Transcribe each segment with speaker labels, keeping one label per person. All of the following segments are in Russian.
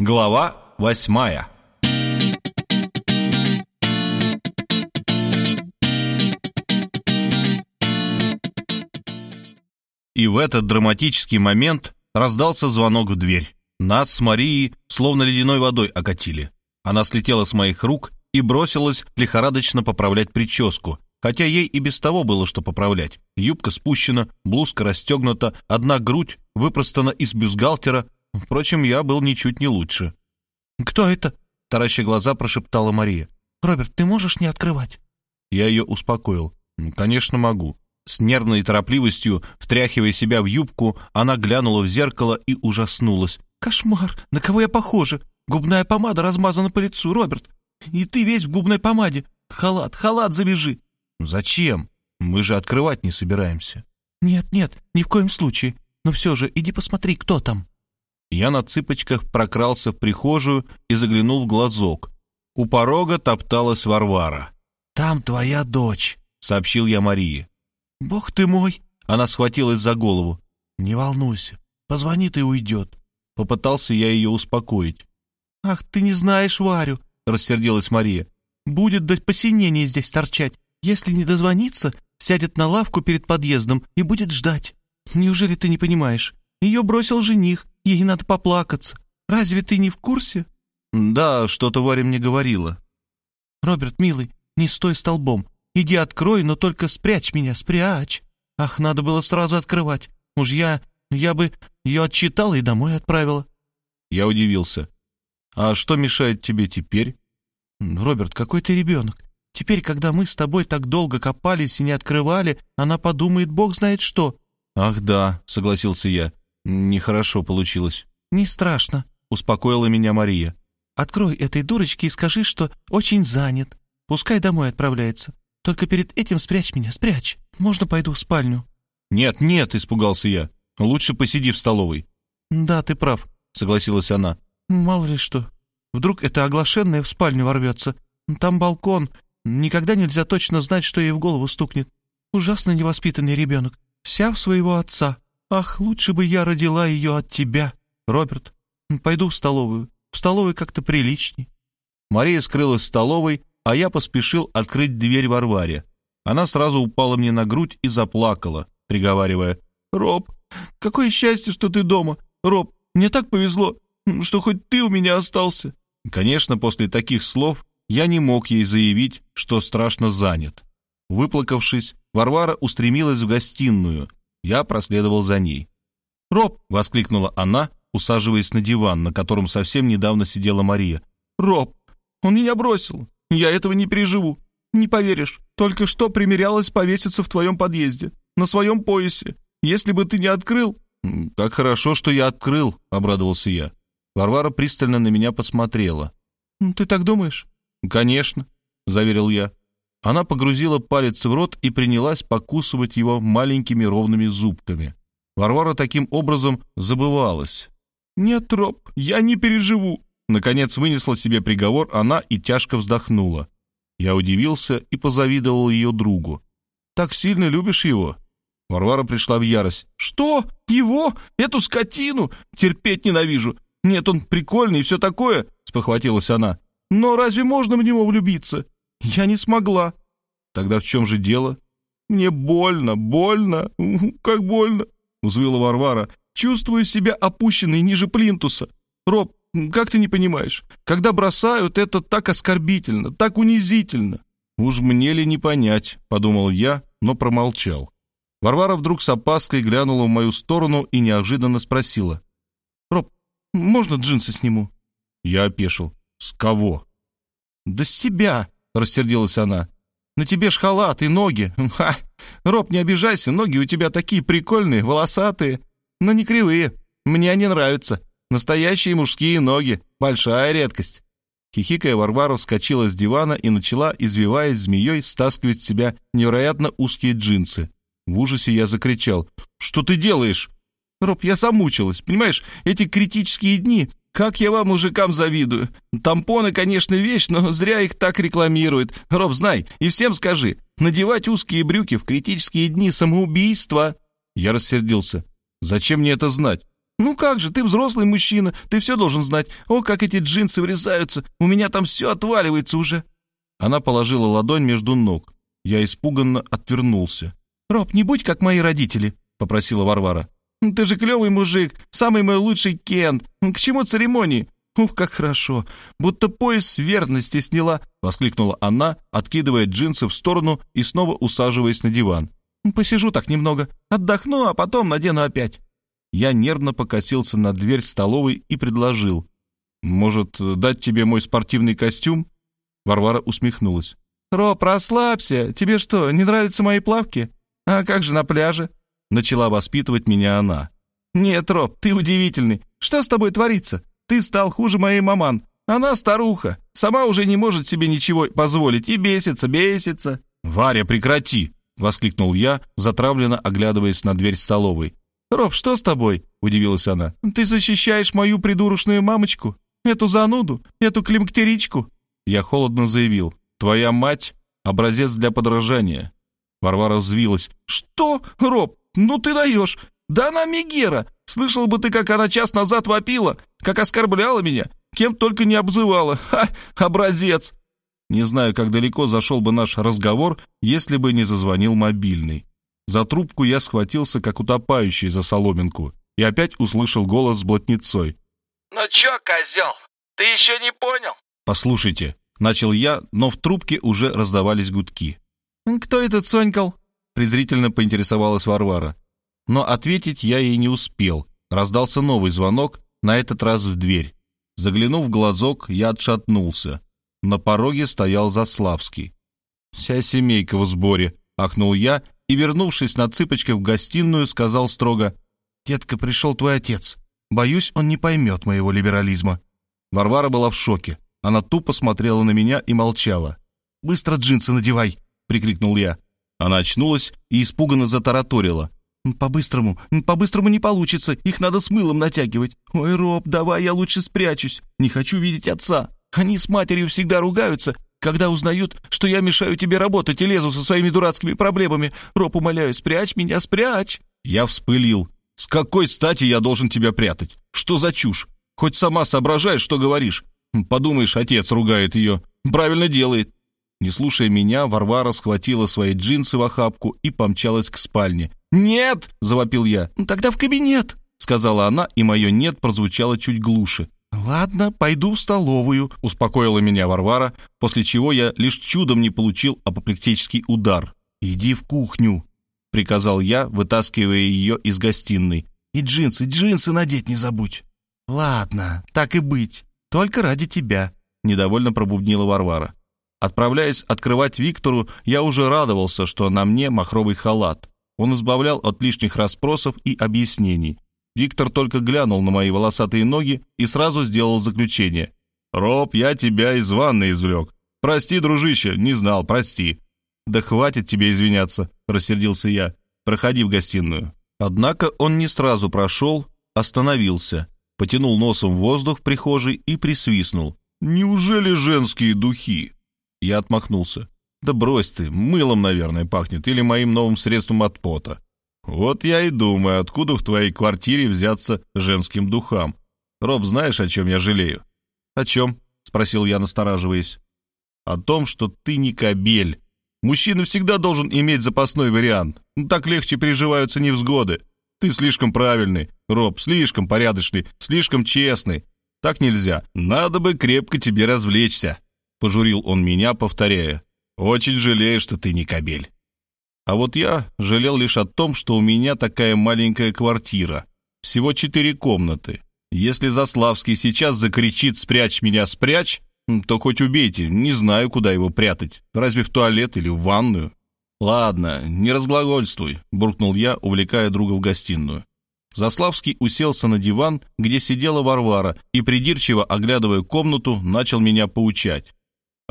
Speaker 1: Глава восьмая И в этот драматический момент раздался звонок в дверь. Нас с Марией словно ледяной водой окатили. Она слетела с моих рук и бросилась лихорадочно поправлять прическу, хотя ей и без того было что поправлять. Юбка спущена, блузка расстегнута, одна грудь выпростана из бюстгальтера. Впрочем, я был ничуть не лучше.
Speaker 2: «Кто это?» — тараща глаза прошептала Мария. «Роберт, ты можешь не открывать?»
Speaker 1: Я ее успокоил. «Конечно, могу». С нервной торопливостью, втряхивая себя в юбку, она глянула в зеркало и ужаснулась.
Speaker 2: «Кошмар! На кого я похожа? Губная помада размазана по лицу, Роберт. И ты весь в губной помаде. Халат, халат завяжи».
Speaker 1: «Зачем? Мы же открывать не собираемся».
Speaker 2: «Нет, нет, ни в коем случае. Но все же иди посмотри, кто там».
Speaker 1: Я на цыпочках прокрался в прихожую и заглянул в глазок. У порога топталась Варвара.
Speaker 2: «Там твоя дочь», —
Speaker 1: сообщил я Марии.
Speaker 2: «Бог ты мой!»
Speaker 1: — она схватилась за голову.
Speaker 2: «Не волнуйся, позвонит и уйдет».
Speaker 1: Попытался я ее успокоить.
Speaker 2: «Ах, ты не знаешь Варю!» — рассердилась Мария. «Будет до посинения здесь торчать. Если не дозвонится, сядет на лавку перед подъездом и будет ждать. Неужели ты не понимаешь? Ее бросил жених, ей надо поплакаться. Разве ты не в курсе?»
Speaker 1: «Да, что-то Варя мне говорила».
Speaker 2: «Роберт, милый, не стой столбом. Иди открой, но только спрячь меня, спрячь. Ах, надо было сразу открывать. Уж я, я бы ее отчитала и домой отправила».
Speaker 1: Я удивился. «А что мешает тебе теперь?»
Speaker 2: «Роберт, какой ты ребенок. Теперь, когда мы с тобой так долго копались и не открывали, она подумает, бог знает что».
Speaker 1: «Ах да», — согласился я. «Нехорошо получилось».
Speaker 2: «Не страшно», — успокоила меня Мария. «Открой этой дурочке и скажи, что очень занят. Пускай домой отправляется. Только перед этим спрячь меня, спрячь. Можно пойду в спальню?»
Speaker 1: «Нет, нет», — испугался я. «Лучше посиди в столовой».
Speaker 2: «Да, ты прав», — согласилась она. «Мало ли что. Вдруг это оглашенная в спальню ворвется. Там балкон. Никогда нельзя точно знать, что ей в голову стукнет. Ужасно невоспитанный ребенок. Вся в своего отца. Ах, лучше бы я родила ее от тебя, Роберт. Пойду в столовую. В столовой как-то приличней».
Speaker 1: Мария скрылась в столовой, а я поспешил открыть дверь Варваре. Она сразу упала мне на грудь и заплакала, приговаривая.
Speaker 2: «Роб, какое счастье, что ты дома! Роб, мне так повезло, что хоть ты у меня остался!»
Speaker 1: Конечно, после таких слов я не мог ей заявить, что страшно занят. Выплакавшись, Варвара устремилась в гостиную. Я проследовал за ней.
Speaker 2: «Роб!»
Speaker 1: — воскликнула она, усаживаясь на диван, на котором совсем недавно сидела Мария.
Speaker 2: «Роб, он меня бросил. Я этого не переживу. Не поверишь, только что примерялась повеситься в твоем подъезде, на своем поясе. Если бы ты не открыл...»
Speaker 1: «Как хорошо, что я открыл», — обрадовался я. Варвара пристально на меня посмотрела.
Speaker 2: «Ты так думаешь?»
Speaker 1: «Конечно», — заверил я. Она погрузила палец в рот и принялась покусывать его маленькими ровными зубками. Варвара таким образом забывалась.
Speaker 2: «Нет, Роб, я не переживу»,
Speaker 1: Наконец вынесла себе приговор она и тяжко вздохнула. Я удивился и позавидовал ее другу. «Так сильно любишь его?» Варвара пришла в ярость.
Speaker 2: «Что? Его? Эту скотину? Терпеть ненавижу. Нет, он прикольный и все такое», — спохватилась она. «Но разве можно в него влюбиться? Я не смогла».
Speaker 1: «Тогда в чем же дело?»
Speaker 2: «Мне больно, больно, как больно», — взвыла Варвара. «Чувствую себя опущенной ниже плинтуса. Роб, как ты не понимаешь? Когда бросают, это так оскорбительно, так унизительно».
Speaker 1: «Уж мне ли не понять», — подумал я, но промолчал. Варвара вдруг с опаской глянула в мою сторону и неожиданно спросила.
Speaker 2: «Роб, можно джинсы сниму?»
Speaker 1: Я опешил. «С кого?»
Speaker 2: «Да с себя», — рассердилась она. «На тебе ж халат и ноги. Ха! Роб, не обижайся, ноги у тебя такие прикольные, волосатые, но не кривые. Мне они нравятся». Настоящие мужские ноги. Большая редкость».
Speaker 1: Хихикая, Варвара вскочила с дивана и начала, извиваясь змеей, стаскивать с себя невероятно узкие джинсы. В ужасе я закричал. «Что ты делаешь?»
Speaker 2: «Роб, я замучилась. Понимаешь, эти критические дни, как я вам, мужикам, завидую. Тампоны, конечно, вещь, но зря их так рекламируют. Роб, знай, и всем скажи, надевать узкие брюки в критические дни самоубийства».
Speaker 1: Я рассердился. «Зачем мне это знать?»
Speaker 2: «Ну как же, ты взрослый мужчина, ты все должен знать. О, как эти джинсы врезаются, у меня там все отваливается уже». Она положила ладонь между ног. Я испуганно отвернулся. «Роб, не будь как мои родители», — попросила Варвара. «Ты же клевый мужик, самый мой лучший Кент. К чему церемонии? Ух, как хорошо! Будто пояс верности сняла!» — воскликнула она, откидывая джинсы в сторону и снова усаживаясь на диван. «Посижу так немного, отдохну, а потом надену опять». Я нервно покосился на дверь столовой и предложил. «Может, дать тебе мой спортивный костюм?» Варвара усмехнулась. «Роб, расслабься. Тебе что, не нравятся мои плавки? А как же на пляже?» Начала воспитывать меня она. «Нет, Роб, ты удивительный. Что с тобой творится? Ты стал хуже моей маман. Она старуха. Сама уже не может себе ничего позволить и бесится, бесится». «Варя, прекрати!» — воскликнул я, затравленно оглядываясь на дверь столовой. «Роб, что с тобой?» — удивилась она. «Ты защищаешь мою придурочную мамочку? Эту зануду? Эту климактеричку?» Я холодно заявил. «Твоя мать — образец для подражания». Варвара взвилась. «Что, Роб? Ну ты даешь! Да она Мегера! Слышал бы ты, как она час назад вопила, как оскорбляла меня, кем только не обзывала. Ха, образец!» Не знаю, как далеко зашел бы наш разговор, если бы не зазвонил мобильный. За трубку я схватился, как утопающий за соломинку, и опять услышал голос с блатницой.
Speaker 3: «Ну чё, козел, ты еще не понял?»
Speaker 1: «Послушайте», — начал я, но в трубке уже раздавались гудки.
Speaker 2: «Кто этот Сонькал?»
Speaker 1: — презрительно поинтересовалась Варвара. Но ответить я ей не успел. Раздался новый звонок, на этот раз в дверь. Заглянув в глазок, я отшатнулся. На пороге стоял Заславский. «Вся семейка в сборе», — ахнул я и, вернувшись на цыпочках в гостиную, сказал строго, «Детка, пришел твой отец. Боюсь, он не поймет моего либерализма». Варвара была в шоке. Она тупо смотрела на меня и молчала. «Быстро джинсы надевай!» — прикрикнул я. Она очнулась и испуганно затараторила. «По-быстрому, по-быстрому не получится, их надо с мылом натягивать. Ой, Роб, давай я лучше спрячусь, не хочу видеть отца. Они с матерью всегда ругаются, когда узнают, что я мешаю тебе работать и лезу со своими дурацкими проблемами. Роб, умоляю, спрячь меня, спрячь!» Я вспылил. «С какой стати я должен тебя прятать? Что за чушь? Хоть сама соображаешь, что говоришь. Подумаешь, отец ругает ее. Правильно делает. Не слушая меня, Варвара схватила свои джинсы в охапку и помчалась к спальне. «Нет!» — завопил я. «Ну, «Тогда в кабинет!» — сказала она, и мое «нет» прозвучало чуть глуше. «Ладно, пойду в столовую», — успокоила меня Варвара, после чего я лишь чудом не получил апоплектический удар. «Иди в кухню», — приказал я, вытаскивая ее из гостиной. «И джинсы, джинсы надеть не забудь». «Ладно, так и быть, только ради тебя», — недовольно пробубнила Варвара. Отправляясь открывать Виктору, я уже радовался, что на мне махровый халат. Он избавлял от лишних расспросов и объяснений. Виктор только глянул на мои волосатые ноги и сразу сделал заключение. «Роб, я тебя из ванны извлек. Прости, дружище, не знал, прости». «Да хватит тебе извиняться», — рассердился я. «Проходи в гостиную». Однако он не сразу прошел, остановился, потянул носом воздух в прихожей и присвистнул. «Неужели женские духи?» Я отмахнулся. «Да брось ты, мылом, наверное, пахнет, или моим новым средством от пота». «Вот я и думаю, откуда в твоей квартире взяться женским духам. Роб, знаешь, о чем я жалею?» «О чем?» — спросил я, настораживаясь. «О том, что ты не кобель. Мужчина всегда должен иметь запасной вариант. Ну, так легче переживаются невзгоды. Ты слишком правильный, Роб, слишком порядочный, слишком честный. Так нельзя. Надо бы крепко тебе развлечься». Пожурил он меня, повторяя. «Очень жалею, что ты не кобель». А вот я жалел лишь о том, что у меня такая маленькая квартира. Всего четыре комнаты. Если Заславский сейчас закричит «спрячь меня, спрячь», то хоть убейте, не знаю, куда его прятать. Разве в туалет или в ванную? «Ладно, не разглагольствуй», — буркнул я, увлекая друга в гостиную. Заславский уселся на диван, где сидела Варвара, и, придирчиво оглядывая комнату, начал меня поучать.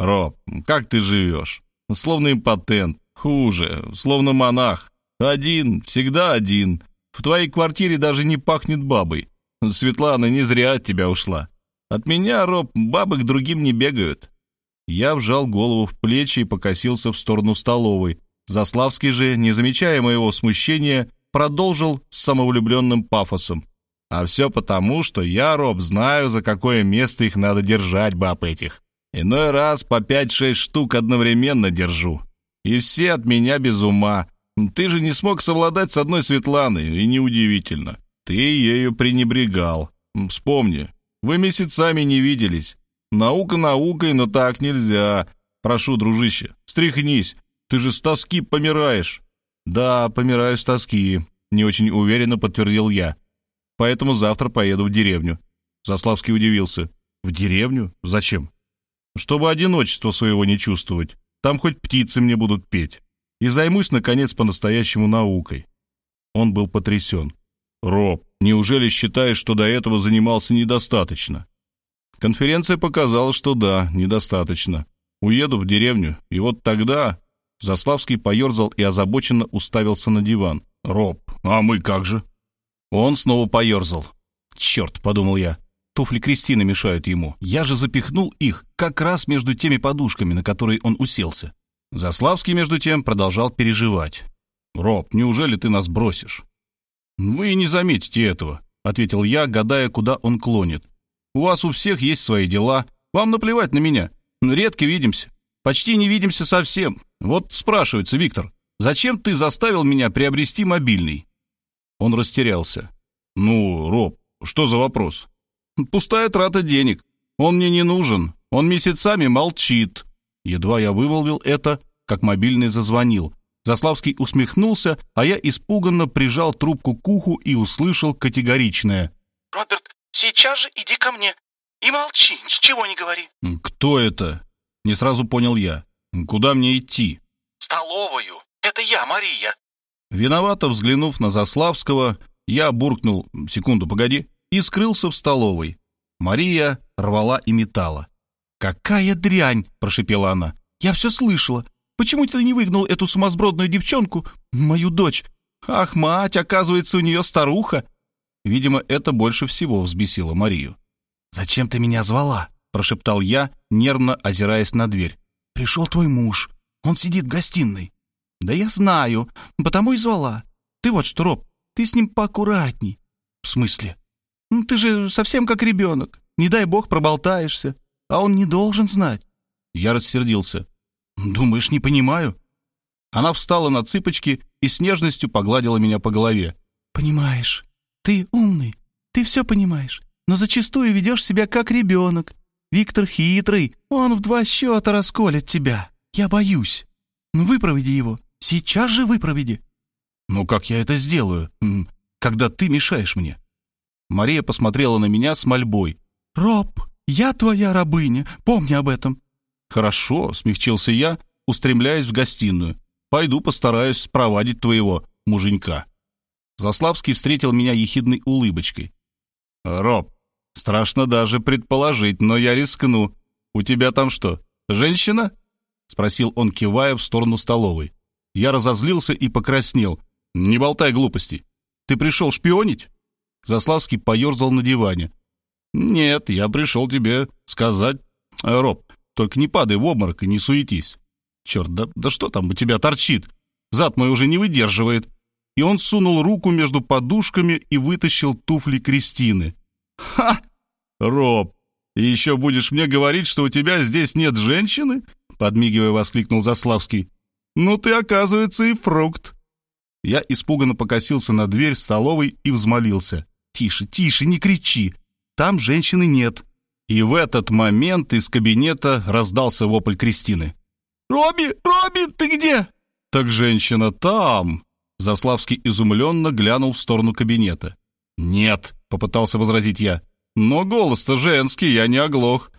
Speaker 1: «Роб, как ты живешь? Словно импотент. Хуже, словно монах. Один, всегда один. В твоей квартире даже не пахнет бабой. Светлана не зря от тебя ушла. От меня, Роб, бабы к другим не бегают». Я вжал голову в плечи и покосился в сторону столовой. Заславский же, не замечая моего смущения, продолжил с самовлюбленным пафосом. А все потому, что я, Роб, знаю, за какое место их надо держать, баб этих. Иной раз по пять-шесть штук одновременно держу. И все от меня без ума. Ты же не смог совладать с одной Светланой, и неудивительно. Ты ею пренебрегал. Вспомни, вы месяцами не виделись. Наука наукой, но так нельзя. Прошу, дружище, стряхнись. Ты же с тоски помираешь. Да, помираю с тоски, не очень уверенно подтвердил я. Поэтому завтра поеду в деревню. Заславский удивился. В деревню? Зачем? Чтобы одиночество своего не чувствовать. Там хоть птицы мне будут петь. И займусь, наконец, по-настоящему наукой. Он был потрясен. «Роб, неужели считаешь, что до этого занимался недостаточно?» Конференция показала, что да, недостаточно. Уеду в деревню, и вот тогда... Заславский поерзал и озабоченно уставился на диван. «Роб, а мы как же?» Он снова поерзал. «Черт», — подумал я, — туфли Кристины мешают ему. Я же запихнул их как раз между теми подушками, на которые он уселся. Заславский, между тем, продолжал переживать. «Роб, неужели ты нас бросишь?» «Вы не заметите этого», — ответил я, гадая, куда он клонит. «У вас у всех есть свои дела. Вам наплевать на меня. Редко видимся. Почти не видимся совсем. Вот спрашивается, Виктор, зачем ты заставил меня приобрести мобильный?» Он растерялся. «Ну, Роб, что за вопрос?» «Пустая трата денег. Он мне не нужен. Он месяцами молчит». Едва я вымолвил это, как мобильный зазвонил. Заславский усмехнулся, а я испуганно прижал трубку к уху и услышал категоричное.
Speaker 3: «Роберт, сейчас же иди ко мне и молчи, ничего не говори».
Speaker 1: «Кто это?» Не сразу понял я. «Куда мне идти?»
Speaker 3: «Столовую. Это я, Мария».
Speaker 1: Виновато взглянув на Заславского, я буркнул «секунду, погоди» и скрылся в столовой. Мария рвала и метала. «Какая дрянь!» – прошипела она. «Я все слышала. Почему ты не выгнал эту сумасбродную девчонку, мою дочь? Ах, мать, оказывается, у нее старуха!» Видимо, это больше всего взбесило Марию. «Зачем ты меня звала?» — прошептал я, нервно озираясь на дверь. «Пришел твой муж. Он сидит в гостиной». «Да я знаю, потому и звала. Ты вот что, Роб, ты с ним поаккуратней». «В смысле?» «Ну, ты же совсем как ребенок. Не дай бог проболтаешься. А он не должен знать». Я рассердился. «Думаешь, не понимаю?» Она встала на цыпочки и с нежностью погладила меня по голове.
Speaker 2: «Понимаешь, ты умный, ты все понимаешь, но зачастую ведешь себя как ребенок. Виктор хитрый, он в два счета расколет тебя. Я боюсь. Ну, выпроведи его, сейчас же выпроведи».
Speaker 1: «Ну как я это сделаю, когда ты мешаешь мне?» Мария посмотрела на меня с мольбой.
Speaker 2: «Роб, я твоя рабыня, помни об этом.
Speaker 1: «Хорошо», — смягчился я, устремляясь в гостиную. «Пойду постараюсь спровадить твоего муженька». Заславский встретил меня ехидной улыбочкой. «Роб, страшно даже предположить, но я рискну. У тебя там что, женщина?» — спросил он, кивая в сторону столовой. Я разозлился и покраснел. «Не болтай глупостей. Ты пришел шпионить?» Заславский поерзал на диване. «Нет, я пришел тебе сказать. Роб, только не падай в обморок и не суетись. Черт, да, да что там у тебя торчит? Зад мой уже не выдерживает. И он сунул руку между подушками и вытащил туфли Кристины. Ха! Роб, и еще будешь мне говорить, что у тебя здесь нет женщины? Подмигивая, воскликнул Заславский. Ну ты, оказывается, и фрукт. Я испуганно покосился на дверь столовой и взмолился. «Тише, тише, не кричи! Там женщины нет!» И в этот момент из кабинета раздался вопль Кристины.
Speaker 2: «Робби! Робби, ты где?»
Speaker 1: «Так женщина там!» Заславский изумленно глянул в сторону кабинета. «Нет», — попытался возразить я. «Но голос-то женский, я не оглох».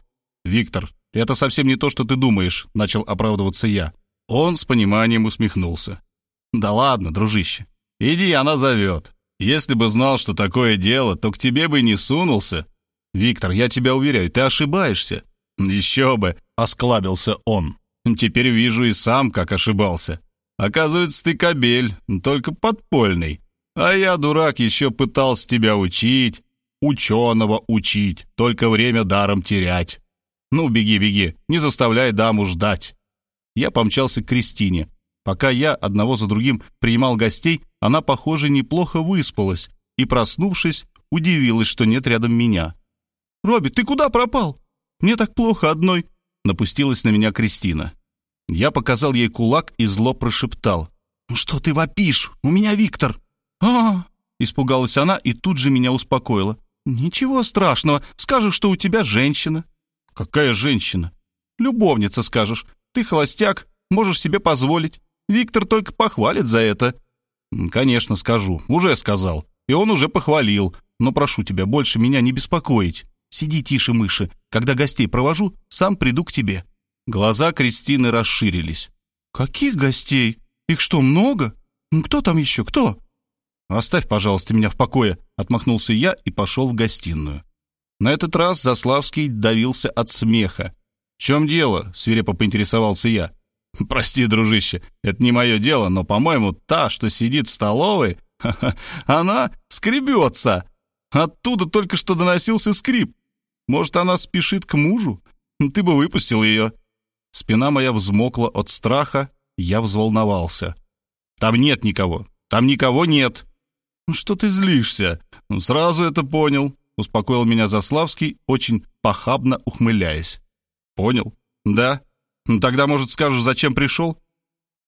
Speaker 1: «Виктор, это совсем не то, что ты думаешь», — начал оправдываться я. Он с пониманием усмехнулся. «Да ладно, дружище, иди, она зовет. Если бы знал, что такое дело, то к тебе бы не сунулся. «Виктор, я тебя уверяю, ты ошибаешься». «Еще бы», — осклабился он. «Теперь вижу и сам, как ошибался. Оказывается, ты кобель, только подпольный. А я, дурак, еще пытался тебя учить, ученого учить, только время даром терять. Ну, беги, беги, не заставляй даму ждать». Я помчался к Кристине. Пока я одного за другим принимал гостей, она, похоже, неплохо выспалась и, проснувшись, удивилась, что нет рядом меня. «Робби, ты куда пропал? Мне так плохо одной!» Напустилась на меня Кристина. Я показал ей кулак и зло прошептал. «Ну что ты вопишь? У меня Виктор!» а Испугалась она и тут же меня успокоила. «Ничего страшного, скажешь, что у тебя женщина». «Какая женщина?» «Любовница, скажешь. Ты холостяк, можешь себе позволить. Виктор только похвалит за это». «Конечно, скажу. Уже сказал. И он уже похвалил. Но прошу тебя, больше меня не беспокоить. Сиди тише, мыши. Когда гостей провожу, сам приду к тебе». Глаза Кристины расширились. «Каких гостей? Их что, много? Кто там еще? Кто?» «Оставь, пожалуйста, меня в покое», — отмахнулся я и пошел в гостиную. На этот раз Заславский давился от смеха. «В чем дело?» — свирепо поинтересовался я. «Прости, дружище, это не мое дело, но, по-моему, та, что сидит в столовой, она скребется. Оттуда только что доносился скрип. Может, она спешит к мужу? Ты бы выпустил ее». Спина моя взмокла от страха, я взволновался. «Там нет никого, там никого нет». «Ну что ты злишься? Ну, сразу это понял», — успокоил меня Заславский, очень похабно ухмыляясь. «Понял? Да? Ну, тогда, может, скажешь, зачем пришел?»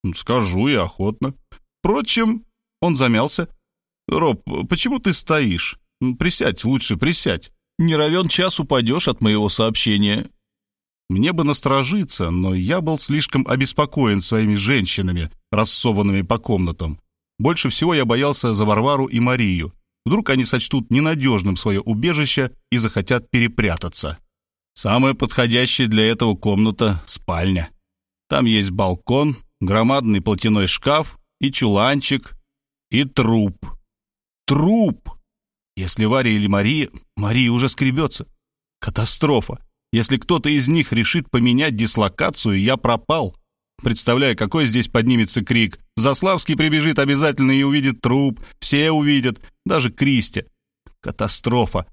Speaker 1: ну, «Скажу и охотно. Впрочем...» Он замялся. «Роб, почему ты стоишь? Присядь, лучше присядь. Не равен час упадешь от моего сообщения. Мне бы насторожиться, но я был слишком обеспокоен своими женщинами, рассованными по комнатам. Больше всего я боялся за Варвару и Марию. Вдруг они сочтут ненадежным свое убежище и захотят перепрятаться. Самая подходящая для этого комната — спальня. Там есть балкон, громадный платяной шкаф и чуланчик, и труп. Труп! Если Варя или Мария... Мария уже скребется. Катастрофа. Если кто-то из них решит поменять дислокацию, я пропал. Представляю, какой здесь поднимется крик. Заславский прибежит обязательно и увидит труп. Все увидят, даже Кристи. Катастрофа.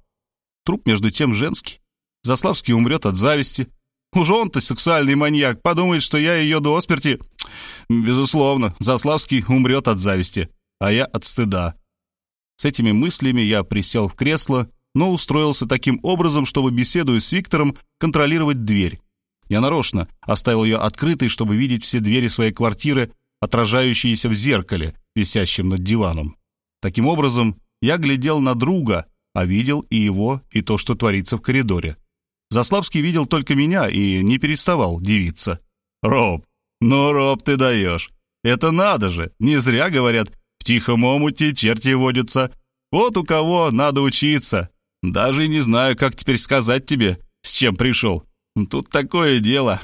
Speaker 1: Труп, между тем, женский. Заславский умрет от зависти. Уж он-то сексуальный маньяк. Подумает, что я ее до смерти... Безусловно, Заславский умрет от зависти, а я от стыда. С этими мыслями я присел в кресло, но устроился таким образом, чтобы, беседуя с Виктором, контролировать дверь. Я нарочно оставил ее открытой, чтобы видеть все двери своей квартиры, отражающиеся в зеркале, висящем над диваном. Таким образом, я глядел на друга, а видел и его, и то, что творится в коридоре. Заславский видел только меня и не переставал дивиться. «Роб, ну, Роб, ты даешь. Это надо же, не зря говорят, в тихом омуте черти водятся. Вот у кого надо учиться. Даже не знаю, как теперь сказать тебе, с чем пришел. Тут такое дело».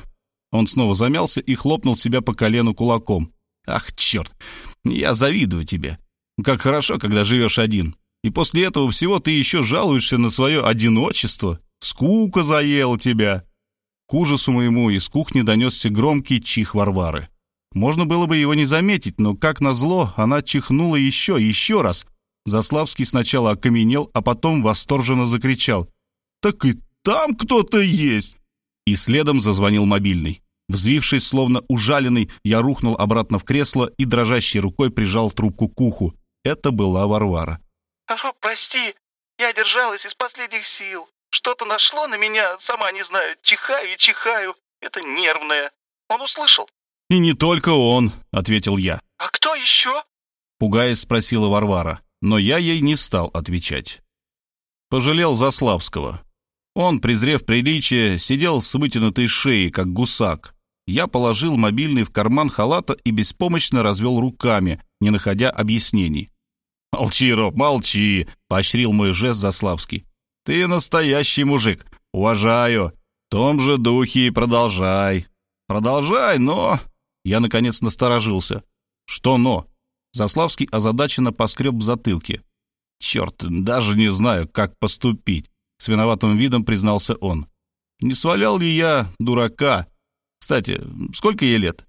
Speaker 1: Он снова замялся и хлопнул себя по колену кулаком. «Ах, черт, я завидую тебе. Как хорошо, когда живешь один. И после этого всего ты еще жалуешься на свое одиночество. Скука заела тебя». К ужасу моему из кухни донесся громкий чих Варвары. Можно было бы его не заметить, но, как назло, она чихнула еще, еще раз. Заславский сначала окаменел, а потом восторженно закричал. «Так и там кто-то есть!» И следом зазвонил мобильный. Взвившись, словно ужаленный, я рухнул обратно в кресло и дрожащей рукой прижал трубку к уху. Это была Варвара.
Speaker 3: «Роб, прости, я держалась из последних сил. Что-то нашло на меня, сама не знаю. Чихаю и чихаю. Это нервное. Он услышал?»
Speaker 1: «И не только он», — ответил я.
Speaker 3: «А кто еще?»
Speaker 1: — пугаясь спросила Варвара, но я ей не стал отвечать. Пожалел Заславского. Он, презрев приличие, сидел с вытянутой шеей, как гусак. Я положил мобильный в карман халата и беспомощно развел руками, не находя объяснений. «Молчи, Роб, молчи!» — поощрил мой жест Заславский. Ты настоящий мужик. Уважаю. В том же духе и продолжай. Продолжай, но...» Я, наконец, насторожился. «Что но?» Заславский озадаченно поскреб в затылке. «Черт, даже не знаю, как поступить», — с виноватым видом признался он. «Не свалял ли я дурака? Кстати, сколько ей лет?»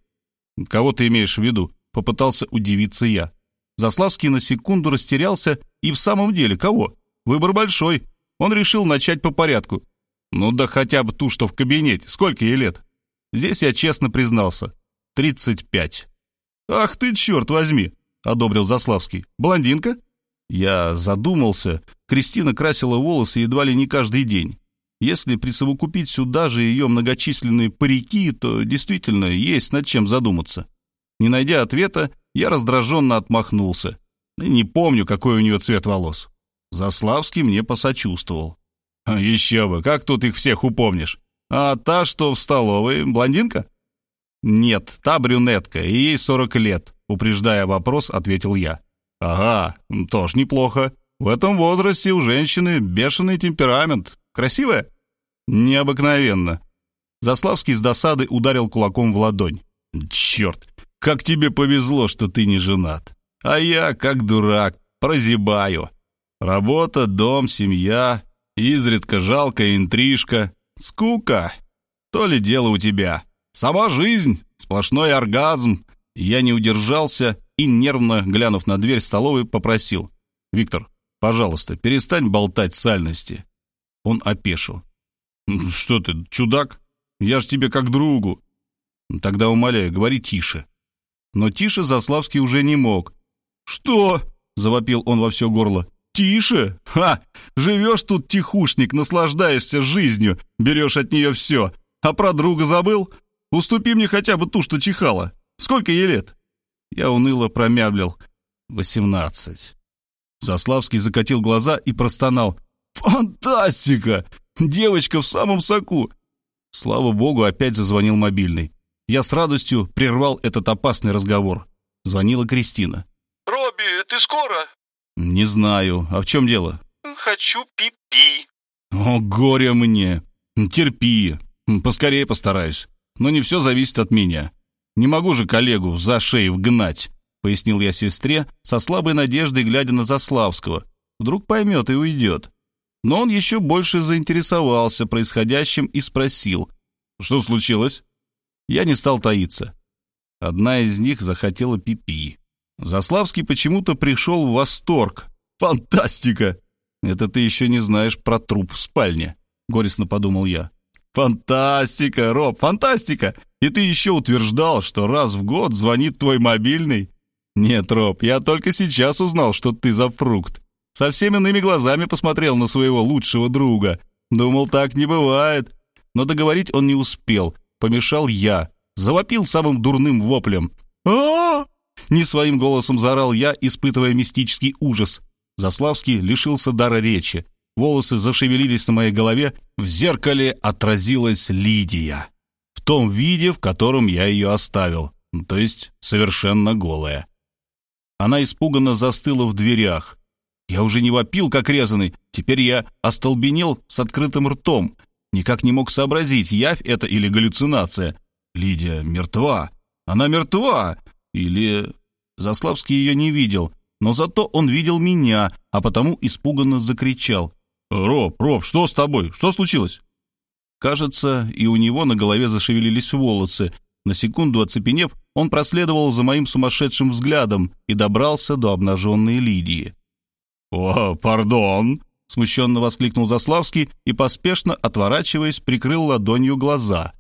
Speaker 1: «Кого ты имеешь в виду?» — попытался удивиться я. Заславский на секунду растерялся, и в самом деле кого? Выбор большой. Он решил начать по порядку. Ну да хотя бы ту, что в кабинете. Сколько ей лет? Здесь я честно признался. Тридцать пять. «Ах ты, черт возьми!» — одобрил Заславский. «Блондинка?» Я задумался. Кристина красила волосы едва ли не каждый день. Если присовокупить сюда же ее многочисленные парики, то действительно есть над чем задуматься. Не найдя ответа, я раздраженно отмахнулся. Не помню, какой у нее цвет волос. Заславский мне посочувствовал. А еще бы, как тут их всех упомнишь? А та, что в столовой, блондинка? Нет, та брюнетка, и ей 40 лет, упреждая вопрос, ответил я. Ага, тоже неплохо. В этом возрасте у женщины бешеный темперамент. Красивая? Необыкновенно. Заславский с досады ударил кулаком в ладонь. Черт, как тебе повезло, что ты не женат. А я, как дурак, прозябаю. Работа, дом, семья, изредка жалкая интрижка. Скука. То ли дело у тебя. Сама жизнь, сплошной оргазм. Я не удержался и, нервно глянув на дверь столовой, попросил. «Виктор, пожалуйста, перестань болтать сальности». Он опешил. «Что ты, чудак? Я ж тебе как другу». «Тогда умоляю, говори тише». Но тише Заславский уже не мог. «Что?» — завопил он во все горло. «Тише? Ха! Живешь тут тихушник, наслаждаешься жизнью, берешь от нее все. А про друга забыл? Уступи мне хотя бы ту, что чихала. Сколько ей лет?» Я уныло промямлил. «Восемнадцать». Заславский закатил глаза и простонал. «Фантастика! Девочка в самом соку!» Слава богу, опять зазвонил мобильный. Я с радостью прервал этот опасный разговор. Звонила Кристина.
Speaker 3: «Робби, ты скоро?»
Speaker 1: «Не знаю. А в чем дело?»
Speaker 3: «Хочу пипи».
Speaker 1: «О, горе мне! Терпи. Поскорее постараюсь. Но не все зависит от меня. Не могу же коллегу за шею вгнать», — пояснил я сестре, со слабой надеждой глядя на Заславского. «Вдруг поймет и уйдет». Но он еще больше заинтересовался происходящим и спросил. «Что случилось?» Я не стал таиться. Одна из них захотела пипи. Заславский почему-то пришел в восторг. «Фантастика!» «Это ты еще не знаешь про труп в спальне», — горестно подумал я. «Фантастика, Роб, фантастика! И ты еще утверждал, что раз в год звонит твой мобильный?» «Нет, Роб, я только сейчас узнал, что ты за фрукт. Совсем иными глазами посмотрел на своего лучшего друга. Думал, так не бывает. Но договорить он не успел. Помешал я. Завопил самым дурным воплем. а, Не своим голосом заорал я, испытывая мистический ужас. Заславский лишился дара речи. Волосы зашевелились на моей голове. В зеркале отразилась Лидия. В том виде, в котором я ее оставил. То есть совершенно голая. Она испуганно застыла в дверях. Я уже не вопил, как резанный. Теперь я остолбенел с открытым ртом. Никак не мог сообразить, явь это или галлюцинация. Лидия мертва. Она мертва. Или... Заславский ее не видел, но зато он видел меня, а потому испуганно закричал. «Роб, Роб, что с тобой? Что случилось?» Кажется, и у него на голове зашевелились волосы. На секунду оцепенев, он проследовал за моим сумасшедшим взглядом и добрался до обнаженной Лидии. «О, пардон!» — смущенно воскликнул Заславский и, поспешно отворачиваясь, прикрыл ладонью глаза.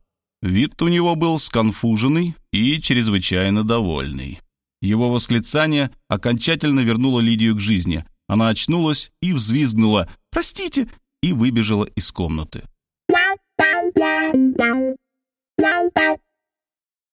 Speaker 1: Вид у него был сконфуженный и чрезвычайно довольный. Его восклицание окончательно вернуло Лидию к жизни. Она очнулась и взвизгнула «Простите!» и выбежала из комнаты.